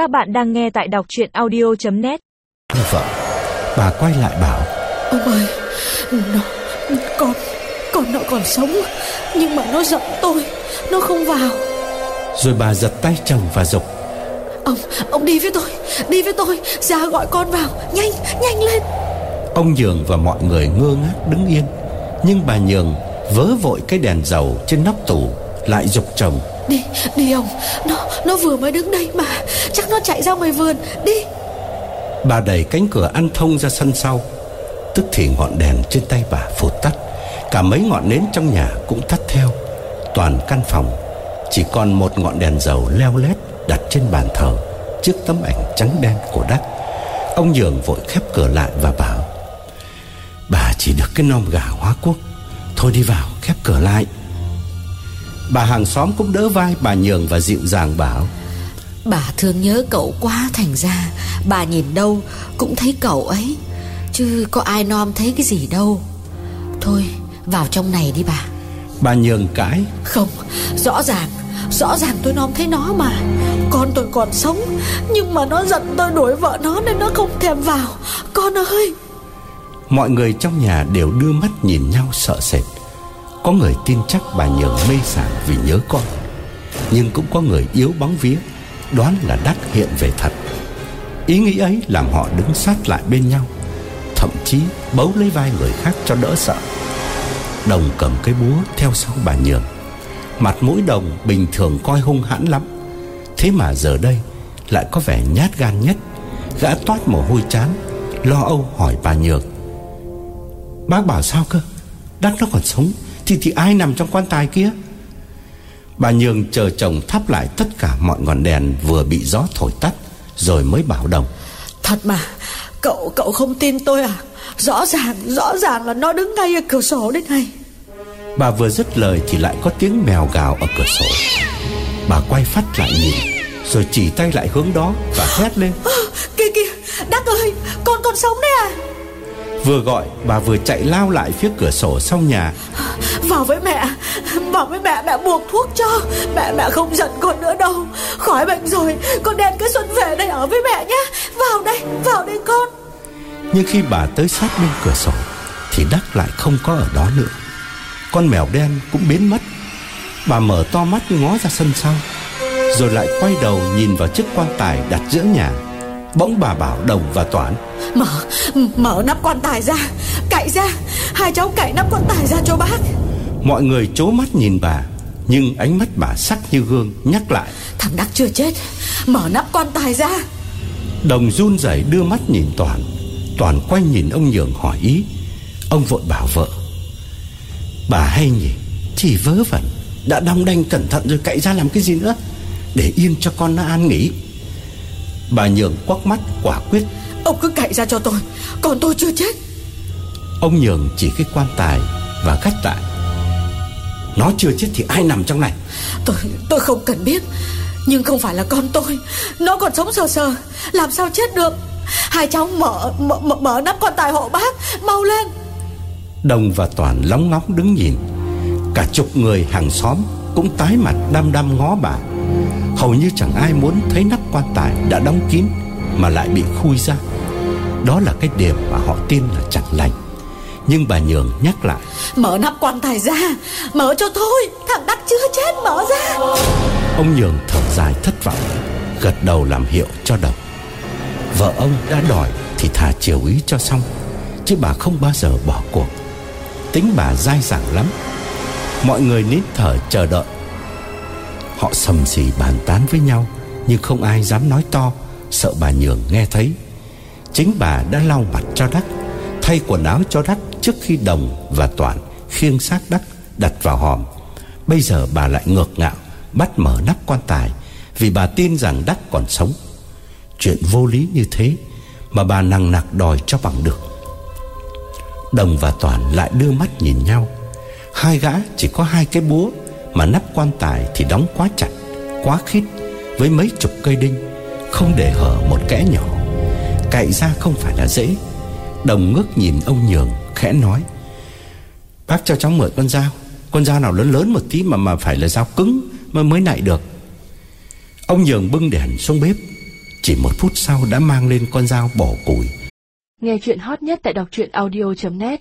Các bạn đang nghe tại đọc chuyện audio.net Vợ Bà quay lại bảo Ông ơi Nó Con Con nó còn sống Nhưng mà nó giận tôi Nó không vào. Rồi bà giật tay chồng và dục Ông Ông đi với tôi Đi với tôi Ra gọi con vào Nhanh Nhanh lên. Ông Nhường và mọi người ngơ ngác đứng yên Nhưng bà Nhường vớ vội cái đèn dầu trên nóc tủ Lại dục chồng. Đi Đi ông Nó Nó vừa mới đứng đây mà Chắc nó chạy ra ngoài vườn. Đi. Bà đẩy cánh cửa ăn thông ra sân sau. Tức thì ngọn đèn trên tay bà phụt tắt. Cả mấy ngọn nến trong nhà cũng tắt theo. Toàn căn phòng, Chỉ còn một ngọn đèn dầu leo lét Đặt trên bàn thờ, Trước tấm ảnh trắng đen của Đắc Ông Nhường vội khép cửa lại và bảo, Bà chỉ được cái nom gà hóa quốc. Thôi đi vào, khép cửa lại. Bà hàng xóm cũng đỡ vai bà Nhường và dịu dàng bảo Bà thương nhớ cậu quá thành ra. Bà nhìn đâu cũng thấy cậu ấy Chứ có ai nom thấy cái gì đâu. Thôi vào trong này đi bà. Bà Nhường cãi Không rõ ràng Rõ ràng tôi nom thấy nó mà. Con tôi còn sống Nhưng mà nó giận tôi đuổi vợ nó Nên nó không thèm vào. Con ơi! Mọi người trong nhà đều đưa mắt nhìn nhau sợ sệt. Có người tin chắc bà Nhường mê sảng vì nhớ con. Nhưng cũng có người yếu bóng vía Đoán là Đắc hiện về thật Ý nghĩ ấy làm họ đứng sát lại bên nhau, Thậm chí bấu lấy vai người khác cho đỡ sợ. Đồng cầm cái búa theo sau bà Nhường. Mặt mũi đồng bình thường coi hung hãn lắm. Thế mà giờ đây Lại có vẻ nhát gan nhất, Gã toát mồ hôi chán, Lo âu hỏi bà Nhường. Bác bảo sao cơ? Đắc nó còn sống Thì thì ai nằm trong quan tài kia? Bà Nhường chờ chồng thắp lại tất cả mọi ngọn đèn Vừa bị gió thổi tắt Rồi mới bảo đồng. Thật mà Cậu cậu không tin tôi à? Rõ ràng rõ ràng là nó đứng ngay ở cửa sổ đấy này Bà vừa dứt lời thì lại có tiếng mèo gào ở cửa sổ. Bà quay phát lại nhìn Rồi chỉ tay lại hướng đó Và hét lên. Kìa kìa Đắc ơi Con còn sống đấy à? Vừa gọi bà vừa chạy lao lại phía cửa sổ sau nhà Vào với mẹ. Vào với mẹ mẹ buộc thuốc cho. Mẹ mẹ không giận con nữa đâu. Khỏi bệnh rồi Con đem cái xuân về đây ở với mẹ nhé. Vào đây Vào đây con. Nhưng khi bà tới sát bên cửa sổ Thì Đắc lại không có ở đó nữa. Con mèo đen cũng biến mất. Bà mở to mắt ngó ra sân sau Rồi lại quay đầu nhìn vào chiếc quan tài đặt giữa nhà. Bỗng bà bảo Đồng và Toán Mở mở nắp quan tài ra. Cậy ra. Hai cháu cậy nắp quan tài ra cho Mọi người chố mắt nhìn bà Nhưng ánh mắt bà sắc như gương Nhắc lại. Thằng Đắc chưa chết Mở nắp quan tài ra. Đồng run rẩy đưa mắt nhìn Toàn. Toàn quay nhìn ông Nhường hỏi ý. Ông vội bảo vợ Bà hay nhỉ Chỉ vớ vẩn Đã đong đanh cẩn thận rồi cậy ra làm cái gì nữa? Để yên cho con nó an nghỉ. Bà Nhường quắc mắt quả quyết. Ông cứ cậy ra cho tôi Còn tôi chưa chết. Ông Nhường chỉ cái quan tài Và gắt lại Nó chưa chết thì ai nằm trong này? Tôi tôi không cần biết. Nhưng không phải là con tôi. Nó còn sống sờ sờ. Làm sao chết được? Hai cháu mở mở, mở, mở nắp quan tài hộ bác. Mau lên. Đồng và Toàn lóng ngóng đứng nhìn. Cả chục người hàng xóm Cũng tái mặt đăm đăm ngó bà. Hầu như chẳng ai muốn thấy nắp quan tài đã đóng kín Mà lại bị khui ra. Đó là cái điểm mà họ tin là chẳng lành. Nhưng bà Nhường nhắc lại Mở nắp quan tài ra. Mở cho thôi. Thằng Đắc chưa chết, mở ra. Ông Nhường thở dài thất vọng, Gật đầu làm hiệu cho đồng Vợ ông đã đòi Thì thà chiều ý cho xong, Chứ bà không bao giờ bỏ cuộc. Tính bà dai dẳng lắm. Mọi người nín thở chờ đợi. Họ sầm xì bàn tán với nhau, Nhưng không ai dám nói to, Sợ bà Nhường nghe thấy. Chính bà đã lau mặt cho Đắc. Thay quần áo cho Đắc Trước khi Đồng và Toàn khiêng xác Đắc đặt vào hòm. Bây giờ bà lại ngược ngạo, Bắt mở nắp quan tài, Vì bà tin rằng Đắc còn sống. Chuyện vô lý như thế Mà bà nặng nặc đòi cho bằng được. Đồng và Toàn lại đưa mắt nhìn nhau. Hai gã chỉ có hai cái búa Mà nắp quan tài thì đóng quá chặt, Quá khít Với mấy chục cây đinh, Không để hở một kẽ nhỏ. Cậy ra không phải là dễ Đồng ngước nhìn ông Nhường, khẽ nói, Bác cho cháu mượn con dao. Con dao nào lớn lớn một tí mà mà phải là dao cứng Mà mới nại được. Ông Nhường bưng đèn xuống bếp. Chỉ một phút sau đã mang lên con dao bỏ củi Nghe chuyện hot nhất tại đọc truyện audio.net